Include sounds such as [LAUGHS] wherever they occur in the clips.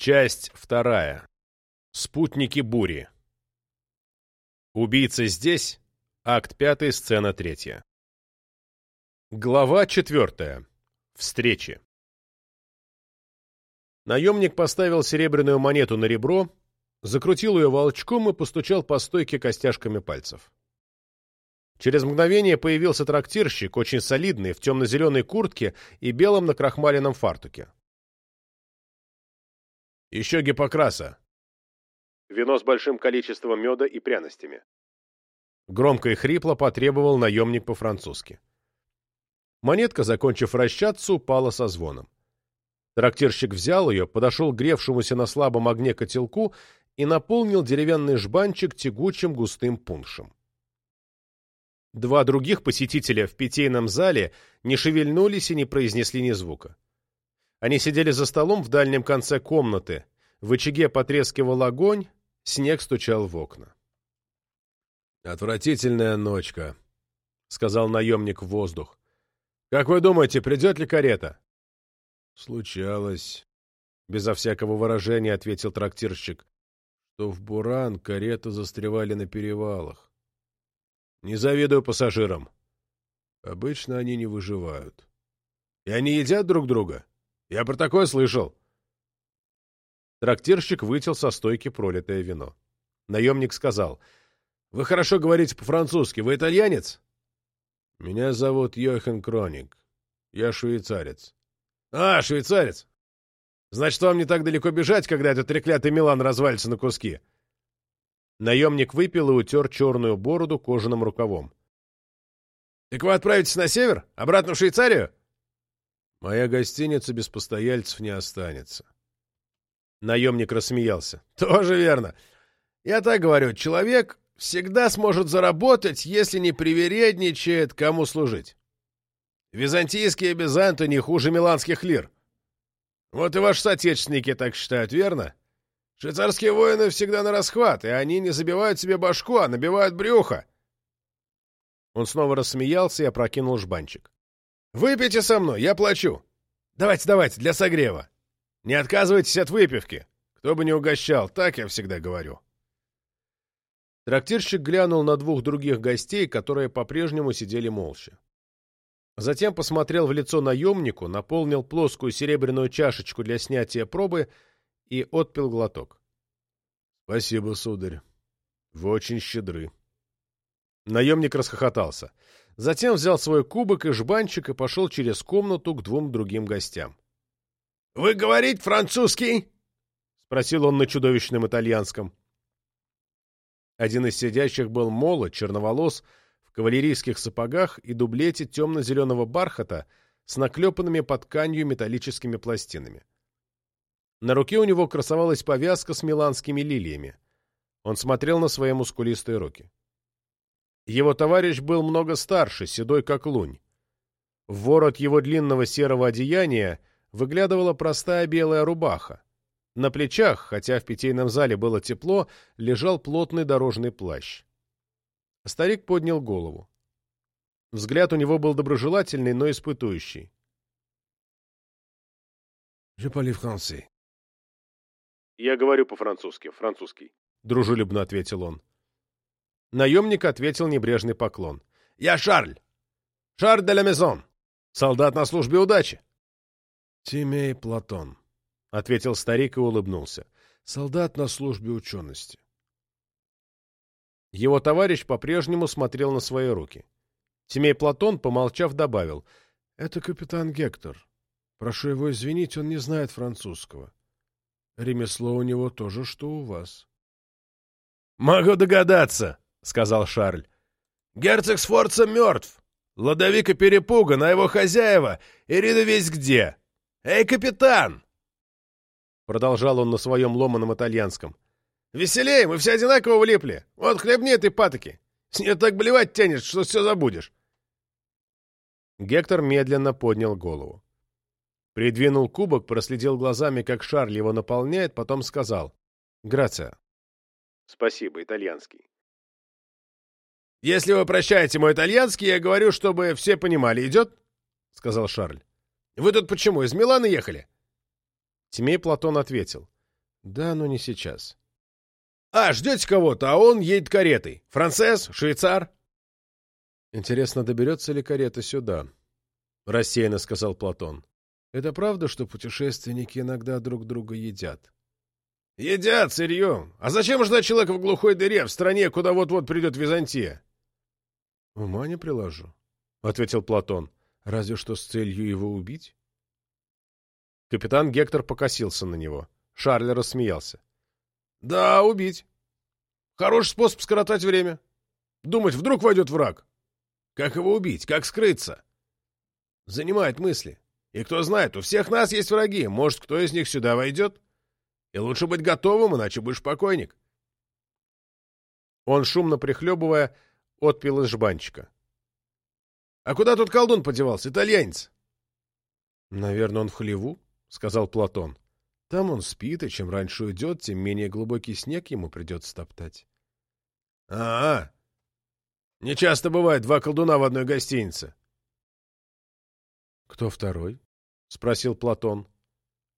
Часть вторая. Спутники бури. Убийца здесь. Акт пятый, сцена третья. Глава четвертая. Встречи. Наемник поставил серебряную монету на ребро, закрутил ее волчком и постучал по стойке костяшками пальцев. Через мгновение появился трактирщик, очень солидный, в темно-зеленой куртке и белом накрахмаленном фартуке. «Еще гипокраса». Вино с большим количеством меда и пряностями. Громко и хрипло потребовал наемник по-французски. Монетка, закончив вращаться, упала со звоном. Трактирщик взял ее, подошел к гревшемуся на слабом огне котелку и наполнил деревянный жбанчик тягучим густым пуншем. Два других посетителя в питейном зале не шевельнулись и не произнесли ни звука. Они сидели за столом в дальнем конце комнаты, в очаге потрескивал огонь, снег стучал в окна. «Отвратительная ночка», — сказал наемник в воздух. «Как вы думаете, придет ли карета?» «Случалось», — безо всякого выражения ответил трактирщик, что в Буран кареты застревали на перевалах. Не завидую пассажирам. Обычно они не выживают. И они едят друг друга? Я про такое слышал. Трактирщик вытел со стойки пролитое вино. Наемник сказал, «Вы хорошо говорите по-французски. Вы итальянец?» «Меня зовут Йохан Кроник. Я швейцарец». «А, швейцарец! Значит, вам не так далеко бежать, когда этот треклятый Милан развалится на куски. Наемник выпил и утер черную бороду кожаным рукавом. — Так вы отправитесь на север? Обратно в Швейцарию? — Моя гостиница без постояльцев не останется. Наемник рассмеялся. [LAUGHS] — Тоже верно. Я так говорю, человек всегда сможет заработать, если не привередничает, кому служить. Византийские бизанты не хуже миланских лир. Вот и ваши соотечественники так считают, верно? — Швейцарские воины всегда на расхват, и они не забивают себе башку, а набивают брюхо. Он снова рассмеялся и опрокинул жбанчик. «Выпейте со мной, я плачу. Давайте, давайте, для согрева. Не отказывайтесь от выпивки. Кто бы не угощал, так я всегда говорю». Трактирщик глянул на двух других гостей, которые по-прежнему сидели молча. Затем посмотрел в лицо наемнику, наполнил плоскую серебряную чашечку для снятия пробы и отпил глоток. — Спасибо, сударь. Вы очень щедры. Наемник расхохотался. Затем взял свой кубок и жбанчик и пошел через комнату к двум другим гостям. — Вы говорите французский? — спросил он на чудовищном итальянском. Один из сидящих был молод, черноволос, в кавалерийских сапогах и дублете темно-зеленого бархата с наклепанными под тканью металлическими пластинами. На руке у него красовалась повязка с миланскими лилиями. Он смотрел на свои мускулистые руки. Его товарищ был много старше, седой как лунь. В ворот его длинного серого одеяния выглядывала простая белая рубаха. На плечах, хотя в питейном зале было тепло, лежал плотный дорожный плащ. Старик поднял голову. Взгляд у него был доброжелательный, но испытующий. «Je parle français», «Я говорю по-французски, французский», — дружелюбно ответил он. Наемник ответил небрежный поклон. «Я Шарль! Шарль де ла Мезон! Солдат на службе удачи!» «Тимей Платон», — ответил старик и улыбнулся. «Солдат на службе учености». Его товарищ по-прежнему смотрел на свои руки. Тимей Платон, помолчав, добавил. «Это капитан Гектор. Прошу его извинить, он не знает французского. Ремесло у него тоже, что у вас. — Могу догадаться, — сказал Шарль. — Герцог Сфорца мертв. Ладовика перепуган, а его хозяева Ирида весь где. Эй, капитан! Продолжал он на своем ломаном итальянском. — Веселее, мы все одинаково влипли. Вот хлебни этой патоки. С нее так блевать тянет, что все забудешь. Гектор медленно поднял голову. Придвинул кубок, проследил глазами, как Шарль его наполняет, потом сказал «Грация». «Спасибо, итальянский». «Если вы прощаете мой итальянский, я говорю, чтобы все понимали. Идет?» — сказал Шарль. «Вы тут почему, из Милана ехали?» Тимей Платон ответил. Да, но не сейчас. А, ждете кого-то, а он едет каретой. Францез? Швейцар? Интересно, доберется ли карета сюда? Рассеянно сказал Платон. Это правда, что путешественники иногда друг друга едят? Едят сырьем. А зачем ждать человека в глухой дыре, в стране, куда вот-вот придет Византия? Ума не приложу, — ответил Платон. Разве что с целью его убить? Капитан Гектор покосился на него. Шарль рассмеялся. — Да, убить. Хороший способ скоротать время. Думать, вдруг войдет враг. Как его убить? Как скрыться? Занимает мысли. И кто знает, у всех нас есть враги. Может, кто из них сюда войдет? И лучше быть готовым, иначе будешь покойник. Он, шумно прихлебывая, отпил из жбанчика. — А куда тут колдун подевался, итальянец? — Наверное, он в хлеву, — сказал Платон. — Там он спит, и чем раньше уйдет, тем менее глубокий снег ему придется топтать. — А-а! Не часто бывает два колдуна в одной гостинице. — Кто второй? — спросил Платон.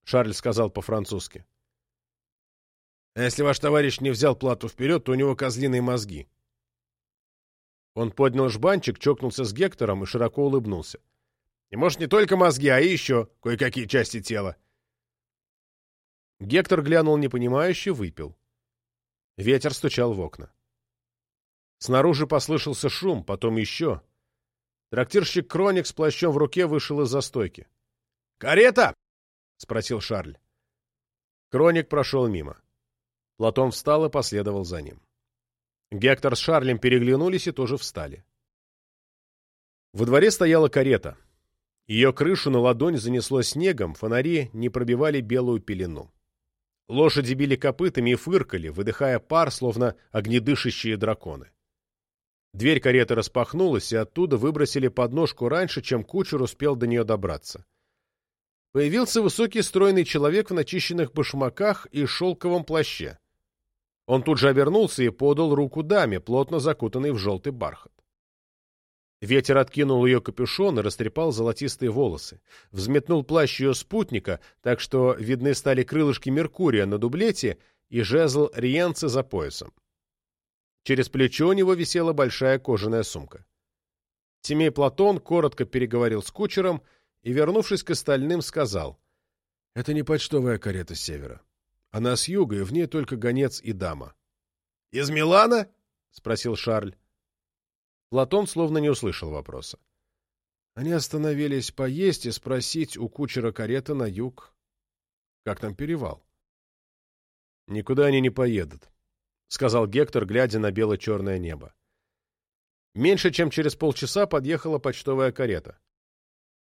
Шарль сказал по-французски. — А если ваш товарищ не взял плату вперед, то у него козлиные мозги. Он поднял жбанчик, чокнулся с Гектором и широко улыбнулся. И, может, не только мозги, а и еще кое-какие части тела. Гектор глянул непонимающе, выпил. Ветер стучал в окна. Снаружи послышался шум, потом еще. Трактирщик Кроник с плащом в руке вышел из застойки. «Карета!» — спросил Шарль. Кроник прошел мимо. Платон встал и последовал за ним. Гектор с Шарлем переглянулись и тоже встали. Во дворе стояла карета. Ее крышу на ладонь занесло снегом, фонари не пробивали белую пелену. Лошади били копытами и фыркали, выдыхая пар, словно огнедышащие драконы. Дверь кареты распахнулась, и оттуда выбросили подножку раньше, чем кучер успел до нее добраться. Появился высокий стройный человек в начищенных башмаках и шелковом плаще. Он тут же обернулся и подал руку даме, плотно закутанной в желтый бархат. Ветер откинул ее капюшон и растрепал золотистые волосы. Взметнул плащ ее спутника, так что видны стали крылышки Меркурия на дублете и жезл Риенцы за поясом. Через плечо у него висела большая кожаная сумка. Тимей Платон коротко переговорил с кучером и, вернувшись к остальным, сказал, «Это не почтовая карета с севера. Она с юга, и в ней только гонец и дама. — Из Милана? — спросил Шарль. Платон словно не услышал вопроса. Они остановились поесть и спросить у кучера кареты на юг. Как там перевал? — Никуда они не поедут, — сказал Гектор, глядя на бело-черное небо. Меньше чем через полчаса подъехала почтовая карета.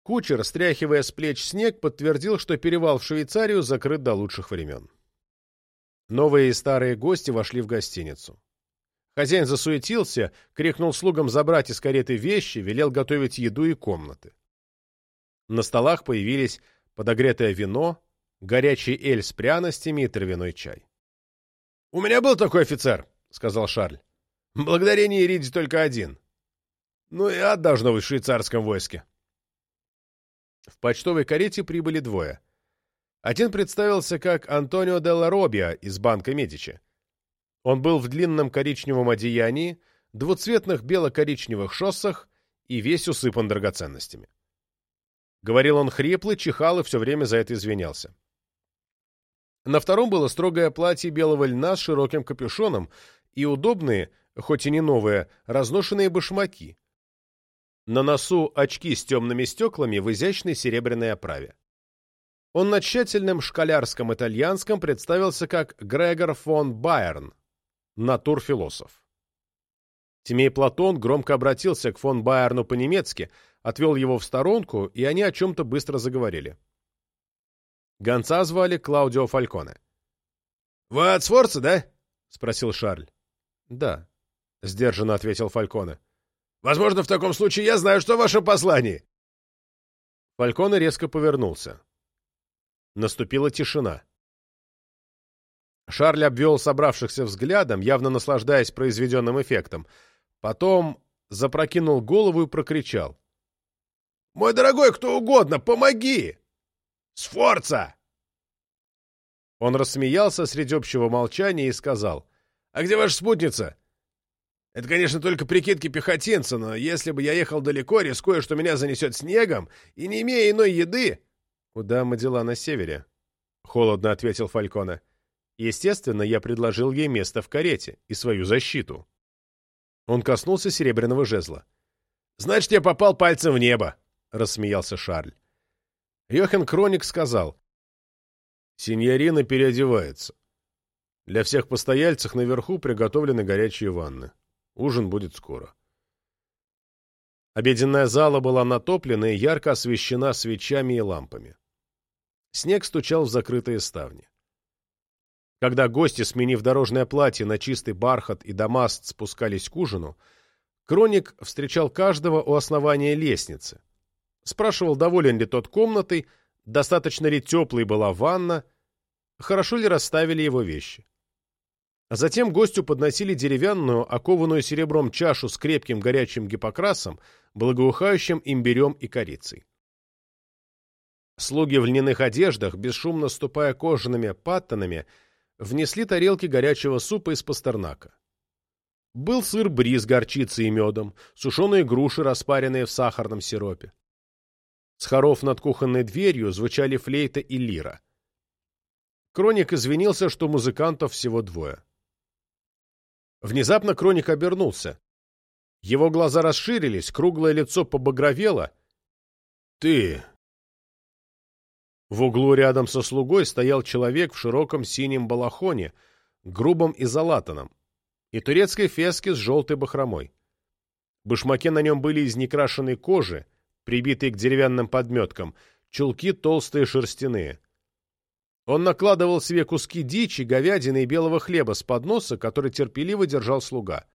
Кучер, стряхивая с плеч снег, подтвердил, что перевал в Швейцарию закрыт до лучших времен. Новые и старые гости вошли в гостиницу. Хозяин засуетился, крикнул слугам забрать из кареты вещи, велел готовить еду и комнаты. На столах появились подогретое вино, горячий эль с пряностями и травяной чай. — У меня был такой офицер, — сказал Шарль. — Благодарение Ириде только один. Ну и ад должно быть в швейцарском войске. В почтовой карете прибыли двое — один представился как Антонио Делла Робиа из банка Медичи. Он был в длинном коричневом одеянии, двуцветных бело-коричневых шоссах и весь усыпан драгоценностями. Говорил он хрипло, чихал и все время за это извинялся. На втором было строгое платье белого льна с широким капюшоном и удобные, хоть и не новые, разношенные башмаки. На носу очки с темными стеклами в изящной серебряной оправе. Он на тщательном школярском итальянском представился как Грегор фон Байерн, натурфилософ. Тимей Платон громко обратился к фон Байерну по-немецки, отвел его в сторонку, и они о чем-то быстро заговорили. Гонца звали Клаудио Фальконе. — Вы от Сфорца, да? — спросил Шарль. — Да, — сдержанно ответил Фальконе. — Возможно, в таком случае я знаю, что ваше послание. Фальконе резко повернулся. Наступила тишина. Шарль обвел собравшихся взглядом, явно наслаждаясь произведенным эффектом. Потом запрокинул голову и прокричал. «Мой дорогой, кто угодно, помоги! Сфорца!» Он рассмеялся среди общего молчания и сказал. «А где ваша спутница?» «Это, конечно, только прикидки пехотинца, но если бы я ехал далеко, рискуя, что меня занесет снегом, и не имея иной еды...» «Куда мы дела на севере?» — холодно ответил Фалькона. Естественно, я предложил ей место в карете и свою защиту. Он коснулся серебряного жезла. «Значит, я попал пальцем в небо!» — рассмеялся Шарль. Йохен Кроник сказал. «Синьорина переодевается. Для всех постояльцев наверху приготовлены горячие ванны. Ужин будет скоро». Обеденная зала была натоплена и ярко освещена свечами и лампами. Снег стучал в закрытые ставни. Когда гости, сменив дорожное платье на чистый бархат и дамаст, спускались к ужину, Кроник встречал каждого у основания лестницы. Спрашивал, доволен ли тот комнатой, достаточно ли теплой была ванна, хорошо ли расставили его вещи. А затем гостю подносили деревянную, окованную серебром чашу с крепким горячим гипокрасом, благоухающим имбирем и корицей. Слуги в льняных одеждах, бесшумно ступая кожаными паттонами, внесли тарелки горячего супа из пастернака. Был сыр бри с горчицей и медом, сушеные груши, распаренные в сахарном сиропе. С хоров над кухонной дверью звучали флейта и лира. Кроник извинился, что музыкантов всего двое. Внезапно Кроник обернулся. Его глаза расширились, круглое лицо побагровело. «Ты...» В углу рядом со слугой стоял человек в широком синем балахоне, грубом и залатанном, и турецкой феске с желтой бахромой. Башмаки на нем были из некрашенной кожи, прибитые к деревянным подметкам, чулки толстые шерстяные. Он накладывал себе куски дичи, говядины и белого хлеба с подноса, который терпеливо держал слуга.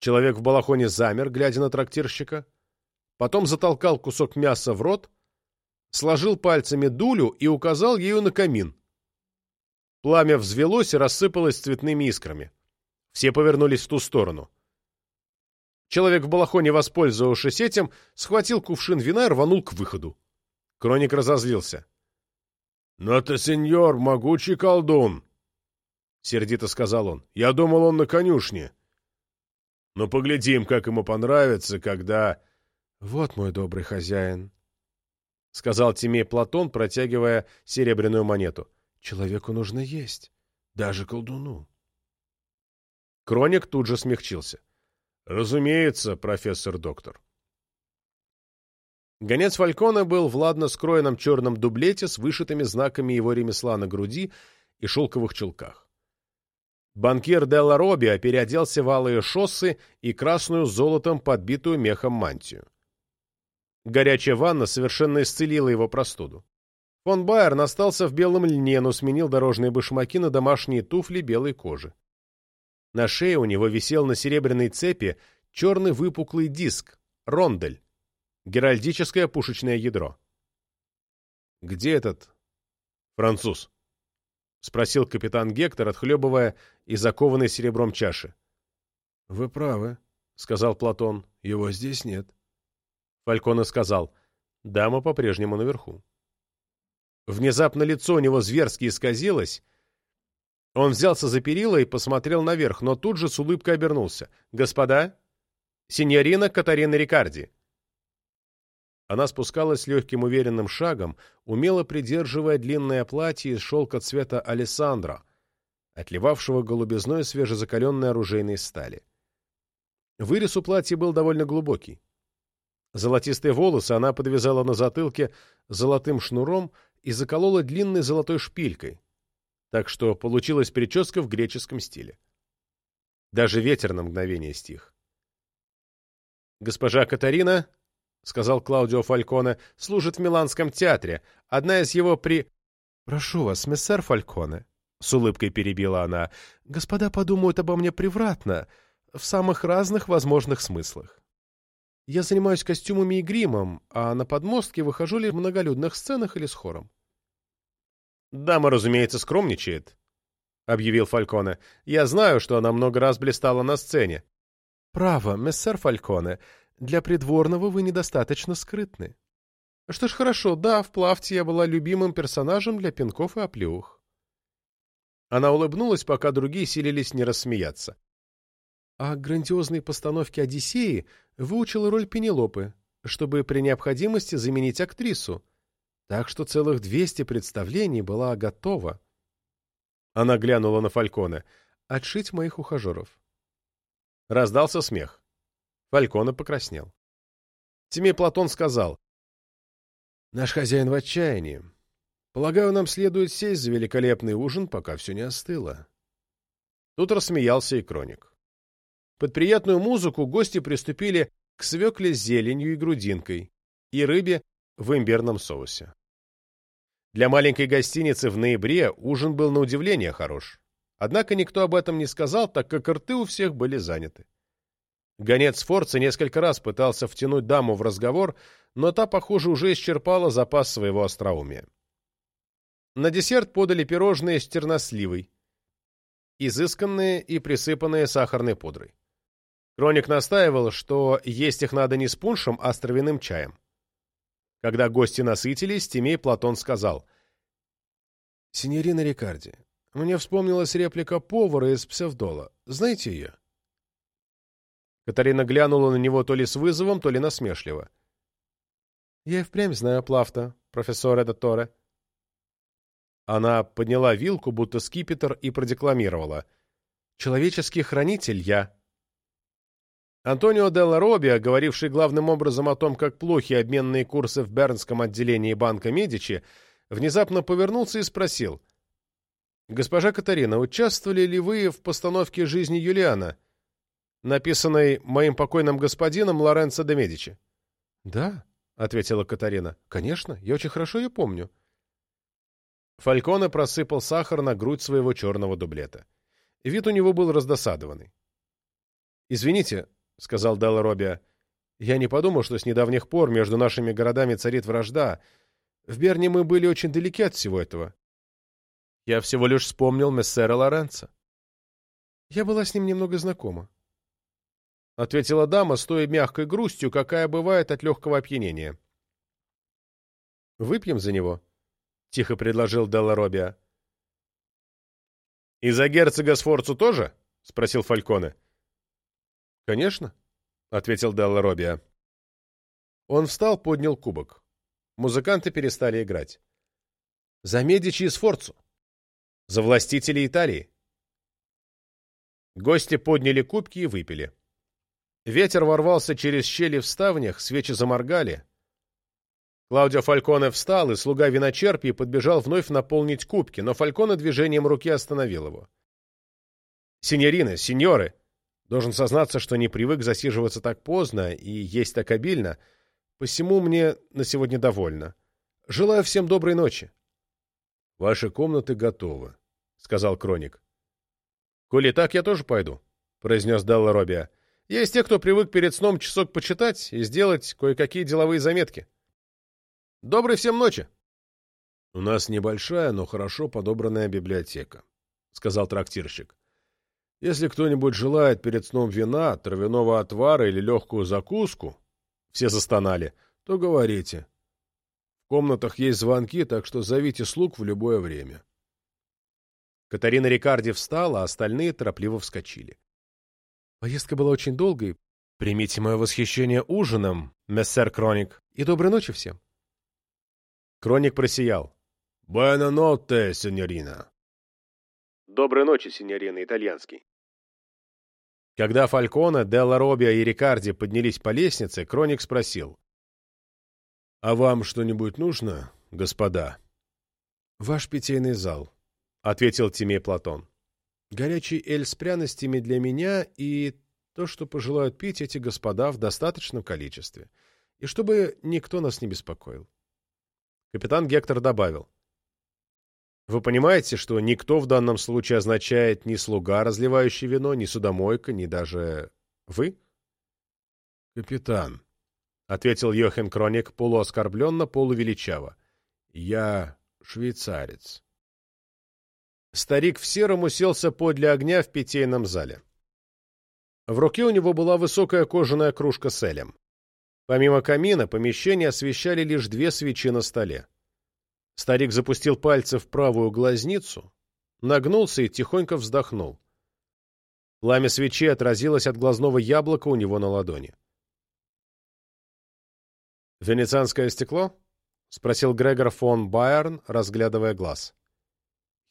Человек в балахоне замер, глядя на трактирщика, потом затолкал кусок мяса в рот, сложил пальцами дулю и указал ею на камин. Пламя взвелось и рассыпалось цветными искрами. Все повернулись в ту сторону. Человек в балахоне, воспользовавшись этим, схватил кувшин вина и рванул к выходу. Кроник разозлился. — Но это сеньор, могучий колдун! — сердито сказал он. — Я думал, он на конюшне. Но поглядим, как ему понравится, когда... — Вот мой добрый хозяин, — сказал Тимей Платон, протягивая серебряную монету. — Человеку нужно есть, даже колдуну. Кроник тут же смягчился. — Разумеется, профессор-доктор. Гонец Фалькона был в ладно скроенном черном дублете с вышитыми знаками его ремесла на груди и шелковых чулках. Банкир Делла Робиа переоделся в алые шоссы и красную золотом подбитую мехом мантию. Горячая ванна совершенно исцелила его простуду. Фон Байерн остался в белом льне, но сменил дорожные башмаки на домашние туфли белой кожи. На шее у него висел на серебряной цепи черный выпуклый диск, рондель, геральдическое пушечное ядро. «Где этот француз?» — спросил капитан Гектор, отхлебывая из закованной серебром чаши. «Вы правы», — сказал Платон, — «его здесь нет». Фалькона сказал, дама по-прежнему наверху. Внезапно лицо у него зверски исказилось. Он взялся за перила и посмотрел наверх, но тут же с улыбкой обернулся. «Господа, синьорина Катарина Рикарди». Она спускалась легким уверенным шагом, умело придерживая длинное платье из шелка цвета Алессандро, отливавшего голубизной свежезакаленной оружейной стали. Вырез у платья был довольно глубокий. Золотистые волосы она подвязала на затылке золотым шнуром и заколола длинной золотой шпилькой, так что получилась прическа в греческом стиле. Даже ветер на мгновение стих. «Госпожа Катарина», — сказал Клаудио Фальконе, — «служит в Миланском театре. Одна из его при...» «Прошу вас, мессер Фальконе», — с улыбкой перебила она, — «господа подумают обо мне превратно, в самых разных возможных смыслах. Я занимаюсь костюмами и гримом, а на подмостке выхожу ли в многолюдных сценах или с хором. «Дама, разумеется, скромничает», — объявил Фальконе. «Я знаю, что она много раз блистала на сцене». «Право, мессер Фальконе, для придворного вы недостаточно скрытны». «Что ж, хорошо, да, в плавте я была любимым персонажем для пинков и оплеух». Она улыбнулась, пока другие силились не рассмеяться. А грандиозной постановке «Одиссеи» выучила роль Пенелопы, чтобы при необходимости заменить актрису. Так что целых двести представлений была готова. Она глянула на Фалькона. «Отшить моих ухажеров». Раздался смех. Фалькона покраснел. Тимей Платон сказал. «Наш хозяин в отчаянии. Полагаю, нам следует сесть за великолепный ужин, пока все не остыло». Тут рассмеялся и Кроник. Под приятную музыку гости приступили к свекле с зеленью и грудинкой и рыбе в имбирном соусе. Для маленькой гостиницы в ноябре ужин был на удивление хорош. Однако никто об этом не сказал, так как рты у всех были заняты. Гонец Форца несколько раз пытался втянуть даму в разговор, но та, похоже, уже исчерпала запас своего остроумия. На десерт подали пирожные с терносливой, изысканные и присыпанные сахарной пудрой. Кроник настаивал, что есть их надо не с пуншем, а с травяным чаем. Когда гости насытились, Тимей Платон сказал. «Синьорина Рикарди, мне вспомнилась реплика повара из Псевдола. Знаете ее?» Катарина глянула на него то ли с вызовом, то ли насмешливо. «Я и впрямь знаю Плафта, профессор Эдоторе». Она подняла вилку, будто скипетр, и продекламировала. «Человеческий хранитель я». Антонио Делла Робиа, говоривший главным образом о том, как плохи обменные курсы в Бернском отделении банка Медичи, внезапно повернулся и спросил. «Госпожа Катарина, участвовали ли вы в постановке «Жизни Юлиана», написанной моим покойным господином Лоренцо де Медичи?» «Да», — ответила Катарина. «Конечно, я очень хорошо ее помню». Фальконе просыпал сахар на грудь своего черного дублета. Вид у него был раздосадованный. «Извините», — сказал Делла Робиа. «Я не подумал, что с недавних пор между нашими городами царит вражда. В Берне мы были очень далеки от всего этого. Я всего лишь вспомнил мессера Лоренцо». «Я была с ним немного знакома», — ответила дама с той мягкой грустью, какая бывает от легкого опьянения. «Выпьем за него?» — тихо предложил Делла Робиа. «И за герцога Сфорцу тоже?» — спросил Фальконе. «Конечно», — ответил Делла Робиа. Он встал, поднял кубок. Музыканты перестали играть. «За Медичи и Сфорцу! За властителей Италии!» Гости подняли кубки и выпили. Ветер ворвался через щели в ставнях, свечи заморгали. Клаудио Фальконе встал, и слуга виночерпий подбежал вновь наполнить кубки, но Фальконе движением руки остановил его. «Синьорины, сеньоры!» Должен сознаться, что не привык засиживаться так поздно и есть так обильно, посему мне на сегодня довольно. Желаю всем доброй ночи. — Ваши комнаты готовы, — сказал Кроник. — Коли так, я тоже пойду, — произнес Делла Робия. — Есть те, кто привык перед сном часок почитать и сделать кое-какие деловые заметки. — Доброй всем ночи! — У нас небольшая, но хорошо подобранная библиотека, — сказал трактирщик. Если кто-нибудь желает перед сном вина, травяного отвара или легкую закуску, все застонали, то говорите. В комнатах есть звонки, так что зовите слуг в любое время. Катарина Рикарди встала, а остальные торопливо вскочили. Поездка была очень долгой. Примите мое восхищение ужином, мессер Кроник, и доброй ночи всем. Кроник просиял. «Буэна нотте, сеньорина!» «Доброй ночи, сеньорина, итальянский». Когда Фалькона, Делла Робиа и Рикарди поднялись по лестнице, Кроник спросил. — А вам что-нибудь нужно, господа? — Ваш питейный зал, — ответил Тимей Платон. — Горячий эль с пряностями для меня и то, что пожелают пить эти господа в достаточном количестве, и чтобы никто нас не беспокоил. Капитан Гектор добавил. — вы понимаете, что никто в данном случае означает ни слуга, разливающий вино, ни судомойка, ни даже вы? — Капитан, — ответил Йохен Кроник полуоскорбленно, полувеличаво, — я швейцарец. Старик в сером уселся подле огня в питейном зале. В руке у него была высокая кожаная кружка с элем. Помимо камина, помещение освещали лишь две свечи на столе. Старик запустил пальцы в правую глазницу, нагнулся и тихонько вздохнул. Пламя свечи отразилось от глазного яблока у него на ладони. «Венецианское стекло?» — спросил Грегор фон Байерн, разглядывая глаз.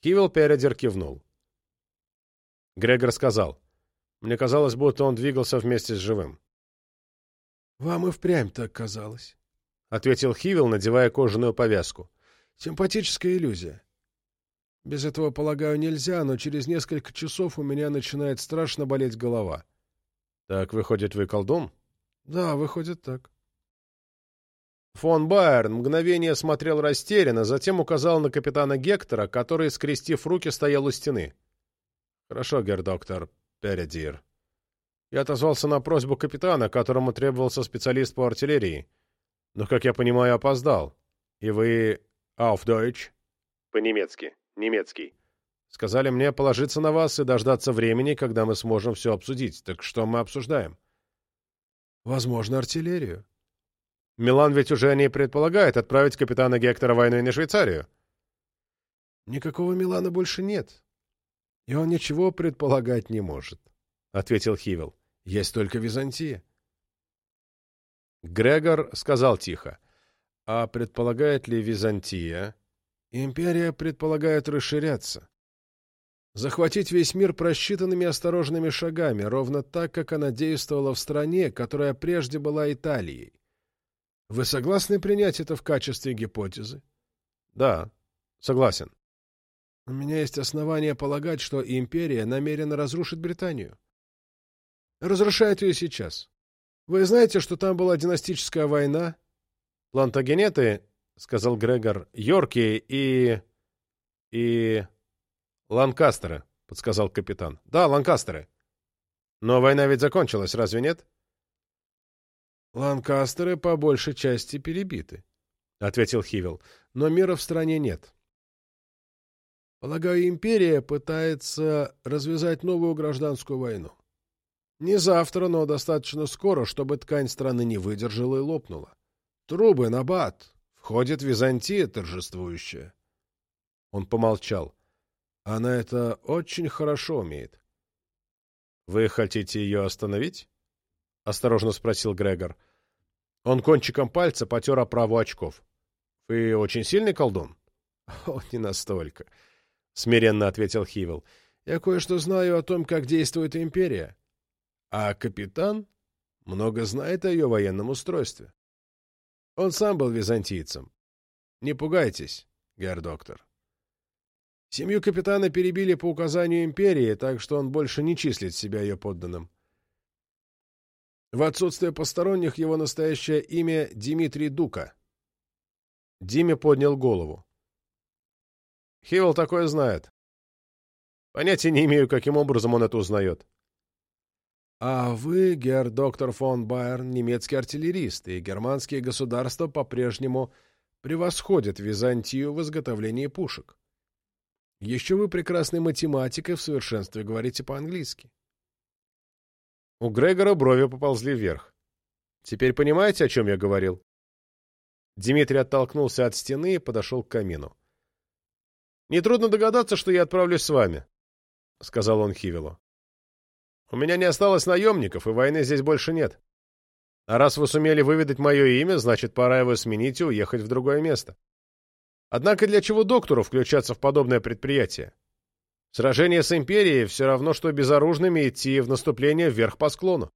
Хивел Передер кивнул. Грегор сказал, «Мне казалось, будто он двигался вместе с живым». «Вам и впрямь так казалось», — ответил Хивел, надевая кожаную повязку. «Симпатическая иллюзия. Без этого, полагаю, нельзя, но через несколько часов у меня начинает страшно болеть голова». «Так, выходит, вы колдун?» «Да, выходит так». Фон Байерн мгновение смотрел растерянно, затем указал на капитана Гектора, который, скрестив руки, стоял у стены. «Хорошо, гердоктор Передир». Я отозвался на просьбу капитана, которому требовался специалист по артиллерии. Но, как я понимаю, опоздал. И вы... Auf Deutsch? По-немецки. Немецкий. Сказали мне положиться на вас и дождаться времени, когда мы сможем все обсудить. Так что мы обсуждаем? Возможно, артиллерию. Милан ведь уже не предполагает отправить капитана Гектора войной на Швейцарию. Никакого Милана больше нет. И он ничего предполагать не может, — ответил Хивел. Есть только Византия. Грегор сказал тихо. А предполагает ли Византия? Империя предполагает расширяться. Захватить весь мир просчитанными осторожными шагами, ровно так, как она действовала в стране, которая прежде была Италией. Вы согласны принять это в качестве гипотезы? Да, согласен. У меня есть основания полагать, что империя намерена разрушить Британию. Разрушает ее сейчас. Вы знаете, что там была династическая война? Плантагенеты, — сказал Грегор, — Йорки и... и... Ланкастеры, — подсказал капитан. Да, Ланкастеры. Но война ведь закончилась, разве нет? — Ланкастеры по большей части перебиты, — ответил Хивел, — но мира в стране нет. Полагаю, империя пытается развязать новую гражданскую войну. Не завтра, но достаточно скоро, чтобы ткань страны не выдержала и лопнула. Трубы, набат, входит Византия торжествующая. Он помолчал. Она это очень хорошо умеет. — Вы хотите ее остановить? — осторожно спросил Грегор. Он кончиком пальца потер оправу очков. — Вы очень сильный колдун? — О, не настолько, — смиренно ответил Хивел. — Я кое-что знаю о том, как действует империя. А капитан много знает о ее военном устройстве. Он сам был византийцем. Не пугайтесь, герр-доктор. Семью капитана перебили по указанию империи, так что он больше не числит себя ее подданным. В отсутствие посторонних его настоящее имя Дмитрий Дука. Диме поднял голову. Хивел такое знает. Понятия не имею, каким образом он это узнает. А вы, герр доктор фон Байерн, немецкий артиллерист, и германские государства по-прежнему превосходят Византию в изготовлении пушек. Еще вы прекрасный математик и в совершенстве говорите по-английски. У Грегора брови поползли вверх. «Теперь понимаете, о чем я говорил?» Дмитрий оттолкнулся от стены и подошел к камину. «Нетрудно догадаться, что я отправлюсь с вами», — сказал он Хивелу. «У меня не осталось наемников, и войны здесь больше нет. А раз вы сумели выведать мое имя, значит, пора его сменить и уехать в другое место. Однако для чего доктору включаться в подобное предприятие? Сражение с Империей все равно, что безоружными идти в наступление вверх по склону.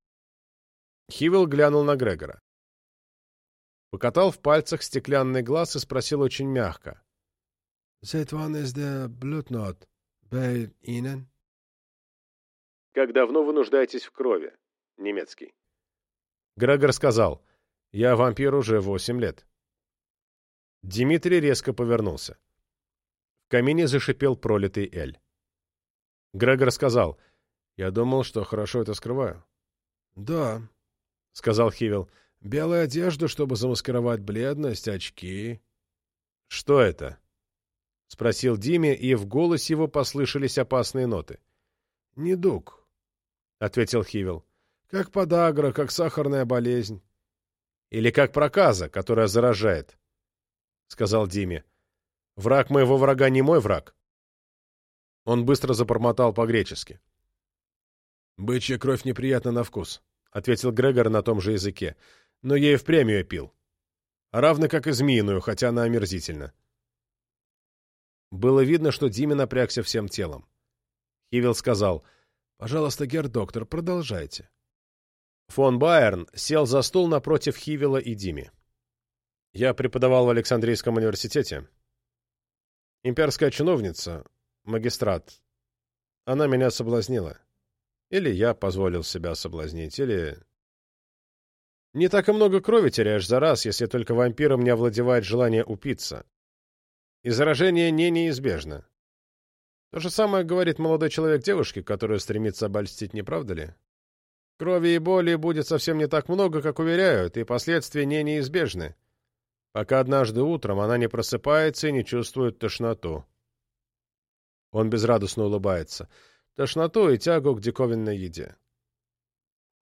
Хивил глянул на Грегора. Покатал в пальцах стеклянный глаз и спросил очень мягко. «Seit wann ist der Blutnot bei Ihnen?» «Как давно вы нуждаетесь в крови?» Немецкий. Грегор сказал. «Я вампир уже восемь лет». Дмитрий резко повернулся. В камине зашипел пролитый эль. Грегор сказал, «Я думал, что хорошо это скрываю». «Да», — сказал Хивел, — «белая одежда, чтобы замаскировать бледность, очки». «Что это?» — спросил Диме, и в голосе его послышались опасные ноты. «Недуг», — ответил Хивел. «Как подагра, как сахарная болезнь». «Или как проказа, которая заражает», — сказал Диме. «Враг моего врага не мой враг». Он быстро запормотал по-гречески. «Бычья кровь неприятна на вкус», — ответил Грегор на том же языке. «Но я и впрямь ее пил. Равно как и змеиную, хотя она омерзительна». Было видно, что Диме напрягся всем телом. Хивил сказал, «Пожалуйста, герр-доктор, продолжайте». Фон Байерн сел за стол напротив Хивила и Дими. «Я преподавал в Александрийском университете. Имперская чиновница, магистрат, она меня соблазнила. Или я позволил себя соблазнить, или... Не так и много крови теряешь за раз, если только вампиром не овладевает желание упиться. И заражение не неизбежно. То же самое говорит молодой человек девушке, которая стремится обольстить, не правда ли? Крови и боли будет совсем не так много, как уверяют, и последствия не неизбежны, пока однажды утром она не просыпается и не чувствует тошноту. Он безрадостно улыбается. Тошноту и тягу к диковинной еде.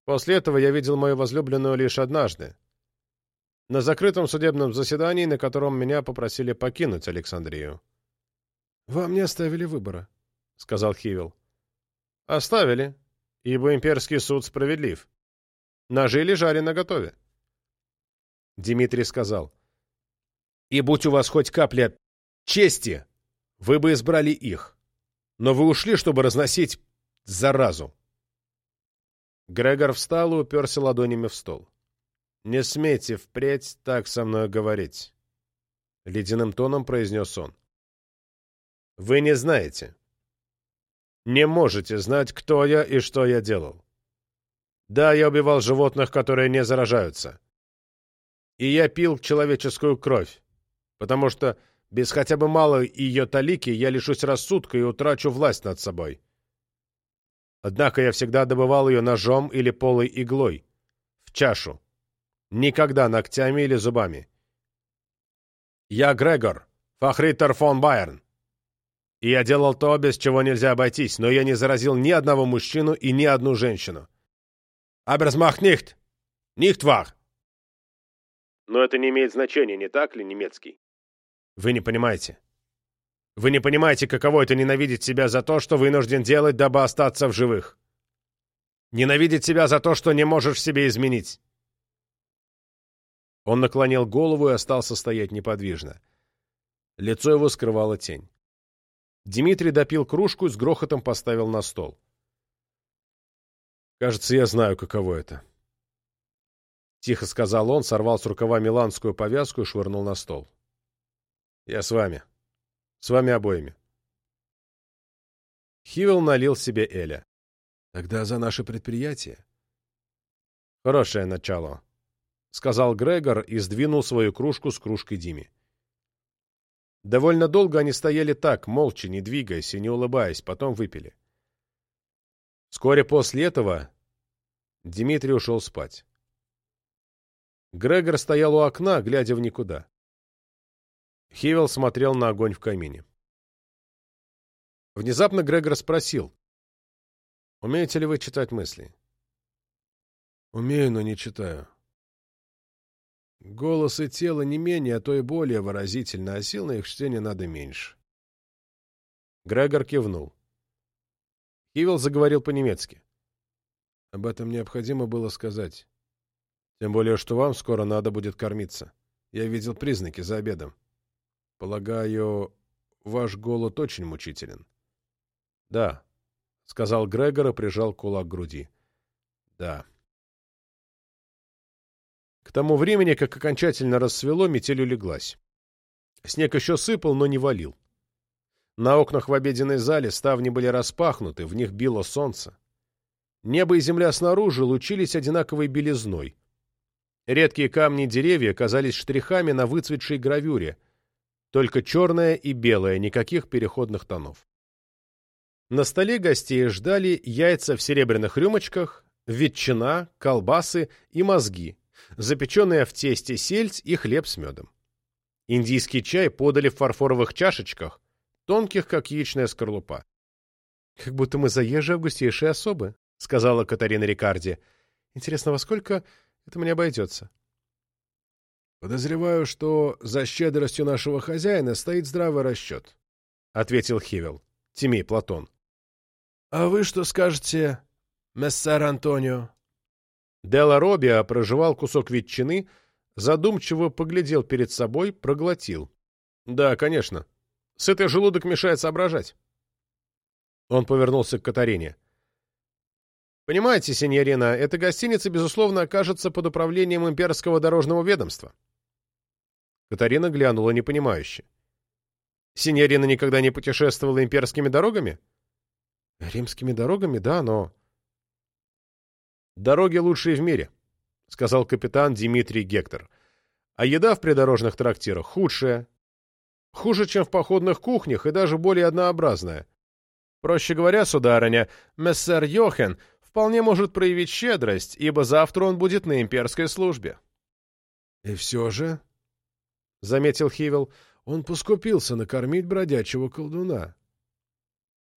После этого я видел мою возлюбленную лишь однажды. На закрытом судебном заседании, на котором меня попросили покинуть Александрию. «Вам не оставили выбора», — сказал Хивил. «Оставили, ибо имперский суд справедлив. Ножи лежали наготове». Дмитрий сказал. «И будь у вас хоть капля чести, вы бы избрали их. Но вы ушли, чтобы разносить заразу». Грегор встал и уперся ладонями в стол. «Не смейте впредь так со мной говорить», — ледяным тоном произнес он. Вы не знаете. Не можете знать, кто я и что я делал. Да, я убивал животных, которые не заражаются. И я пил человеческую кровь, потому что без хотя бы малой ее талики я лишусь рассудка и утрачу власть над собой. Однако я всегда добывал ее ножом или полой иглой, в чашу. Никогда ногтями или зубами. Я Грегор, Фахритер фон Байерн. И я делал то, без чего нельзя обойтись, но я не заразил ни одного мужчину и ни одну женщину. «Аберсмах нихт! Нихт вах!» Но это не имеет значения, не так ли, немецкий? Вы не понимаете. Вы не понимаете, каково это ненавидеть себя за то, что вынужден делать, дабы остаться в живых. Ненавидеть себя за то, что не можешь себе изменить. Он наклонил голову и остался стоять неподвижно. Лицо его скрывала тень. Дмитрий допил кружку и с грохотом поставил на стол. «Кажется, я знаю, каково это». Тихо сказал он, сорвал с рукава миланскую повязку и швырнул на стол. «Я с вами. С вами обоими». Хивел налил себе Эля. «Тогда за наше предприятие». «Хорошее начало», — сказал Грегор и сдвинул свою кружку с кружкой Диме. Довольно долго они стояли так, молча, не двигаясь и не улыбаясь, потом выпили. Вскоре после этого Дмитрий ушел спать. Грегор стоял у окна, глядя в никуда. Хивел смотрел на огонь в камине. Внезапно Грегор спросил, «Умеете ли вы читать мысли?» «Умею, но не читаю», Голос и тело не менее, а то и более выразительно, а сил на их чтение надо меньше. Грегор кивнул. Хивел заговорил по-немецки. Об этом необходимо было сказать. Тем более, что вам скоро надо будет кормиться. Я видел признаки за обедом. Полагаю, ваш голод очень мучителен. Да, — сказал Грегор и прижал кулак к груди. Да. Тому времени, как окончательно рассвело, метель улеглась. Снег еще сыпал, но не валил. На окнах в обеденной зале ставни были распахнуты, в них било солнце. Небо и земля снаружи лучились одинаковой белизной. Редкие камни и деревья казались штрихами на выцветшей гравюре, только черное и белое, никаких переходных тонов. На столе гостей ждали яйца в серебряных рюмочках, ветчина, колбасы и мозги, запеченная в тесте сельдь и хлеб с медом. Индийский чай подали в фарфоровых чашечках, тонких, как яичная скорлупа. — Как будто мы заезжие августейшие особы, — сказала Катарина Рикарди. — Интересно, во сколько это мне обойдется? — Подозреваю, что за щедростью нашего хозяина стоит здравый расчет, — ответил Хивел. Тимей Платон. «А вы что скажете, мессер Антонио?» Делла Робиа прожевал кусок ветчины, задумчиво поглядел перед собой, проглотил. «Да, конечно. Сытый желудок мешает соображать». Он повернулся к Катарине. «Понимаете, сеньорина, эта гостиница, безусловно, окажется под управлением имперского дорожного ведомства». Катарина глянула непонимающе. «Синьорина никогда не путешествовала имперскими дорогами?» «Римскими дорогами, да, но...» «Дороги лучшие в мире», — сказал капитан Дмитрий Гектор. «А еда в придорожных трактирах худшая. Хуже, чем в походных кухнях, и даже более однообразная. Проще говоря, сударыня, мессер Йохен вполне может проявить щедрость, ибо завтра он будет на имперской службе». «И все же», — заметил Хивел, — «он поскупился накормить бродячего колдуна».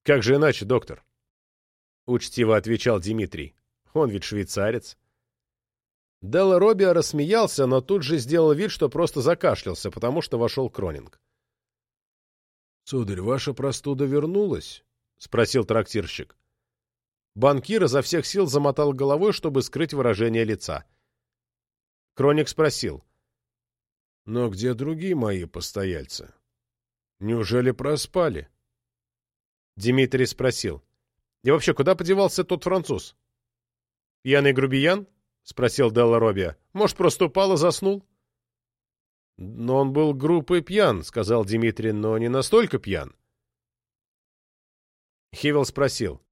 «Как же иначе, доктор?» — учтиво отвечал Дмитрий. Он ведь швейцарец. Делла Робиа рассмеялся, но тут же сделал вид, что просто закашлялся, потому что вошел Кронинг. — Сударь, ваша простуда вернулась? — спросил трактирщик. Банкир изо всех сил замотал головой, чтобы скрыть выражение лица. Кроник спросил. — Но где другие мои постояльцы? Неужели проспали? Дмитрий спросил. — И вообще, куда подевался тот француз? «Пьяный грубиян?» — спросил Делла Робия. «Может, просто упал и заснул?» «Но он был группой пьян», — сказал Дмитрий, — «но не настолько пьян». Хивел спросил.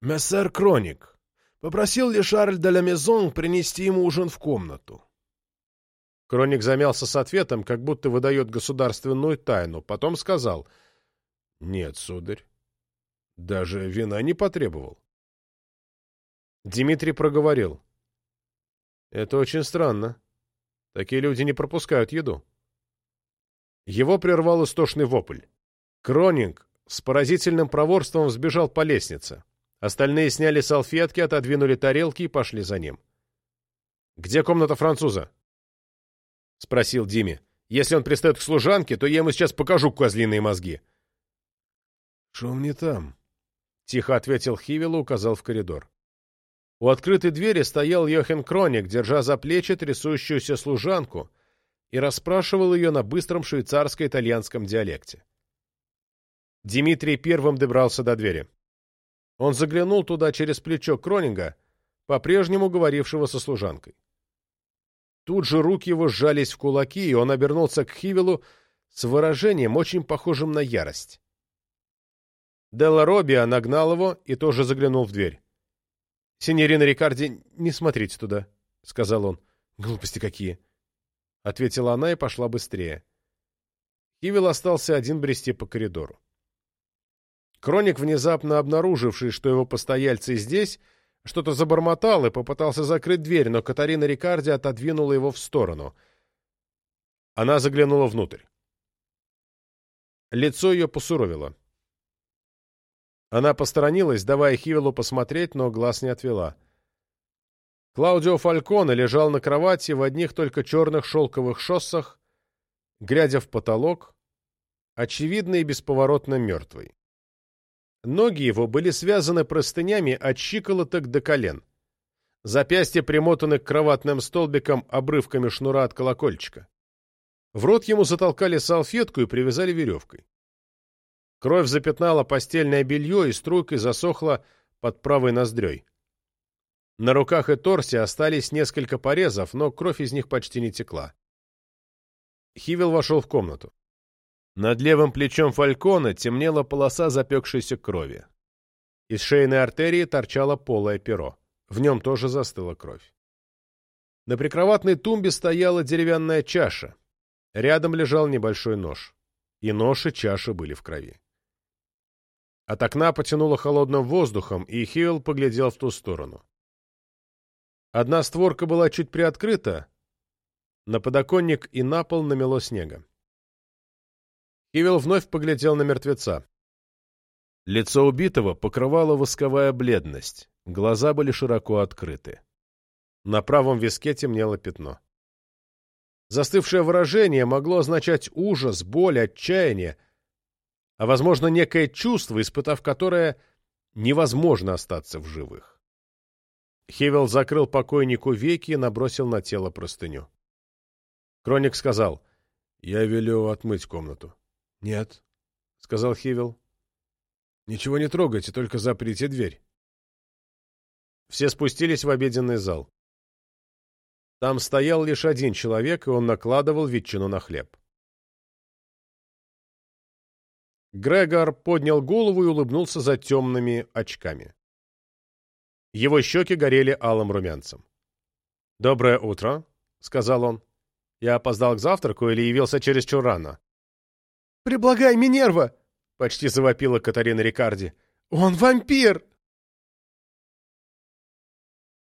«Мессер Кроник, попросил ли Шарль де ла Мезон принести ему ужин в комнату?» Кроник замялся с ответом, как будто выдает государственную тайну, потом сказал. «Нет, сударь, даже вина не потребовал». Дмитрий проговорил. «Это очень странно. Такие люди не пропускают еду». Его прервал истошный вопль. Кронинг с поразительным проворством сбежал по лестнице. Остальные сняли салфетки, отодвинули тарелки и пошли за ним. «Где комната француза?» — спросил Диме. «Если он пристает к служанке, то я ему сейчас покажу козлиные мозги». «Шум не там», — тихо ответил Хивел и указал в коридор. У открытой двери стоял Йохен Кроник, держа за плечи трясущуюся служанку, и расспрашивал ее на быстром швейцарско-итальянском диалекте. Дмитрий первым добрался до двери. Он заглянул туда через плечо Кронинга, по-прежнему говорившего со служанкой. Тут же руки его сжались в кулаки, и он обернулся к Хивелу с выражением, очень похожим на ярость. Делла Робиа нагнал его и тоже заглянул в дверь. «Синьорина Рикарди, не смотрите туда», — сказал он. «Глупости какие!» — ответила она и пошла быстрее. Хивил остался один брести по коридору. Кроник, внезапно обнаруживший, что его постояльцы здесь, что-то забормотал и попытался закрыть дверь, но Катарина Рикарди отодвинула его в сторону. Она заглянула внутрь. Лицо ее посуровило. Она посторонилась, давая Хивелу посмотреть, но глаз не отвела. Клаудио Фальконе лежал на кровати в одних только черных шелковых шоссах, глядя в потолок, очевидно и бесповоротно мертвый. Ноги его были связаны простынями от щиколоток до колен. Запястья примотаны к кроватным столбикам обрывками шнура от колокольчика. В рот ему затолкали салфетку и привязали веревкой. Кровь запятнала постельное белье и струйкой засохла под правой ноздрёй. На руках и торсе остались несколько порезов, но кровь из них почти не текла. Хивел вошел в комнату. Над левым плечом Фалькона темнела полоса запекшейся крови. Из шейной артерии торчало полое перо. В нем тоже застыла кровь. На прикроватной тумбе стояла деревянная чаша. Рядом лежал небольшой нож. И нож и чаша были в крови. От окна потянуло холодным воздухом, и Хилл поглядел в ту сторону. Одна створка была чуть приоткрыта, на подоконник и на пол намело снега. Хивел вновь поглядел на мертвеца. Лицо убитого покрывала восковая бледность, глаза были широко открыты. На правом виске темнело пятно. Застывшее выражение могло означать ужас, боль, отчаяние, а, возможно, некое чувство, испытав которое невозможно остаться в живых. Хевел закрыл покойнику веки и набросил на тело простыню. Кроник сказал, «Я велю отмыть комнату». «Нет», — сказал Хевел. «Ничего не трогайте, только заприте дверь». Все спустились в обеденный зал. Там стоял лишь один человек, и он накладывал ветчину на хлеб. Грегор поднял голову и улыбнулся за темными очками. Его щеки горели алым румянцем. «Доброе утро», — сказал он. «Я опоздал к завтраку или явился чересчур рано?» «Приблагай, Минерва!» — почти завопила Катарина Рикарди. «Он вампир!»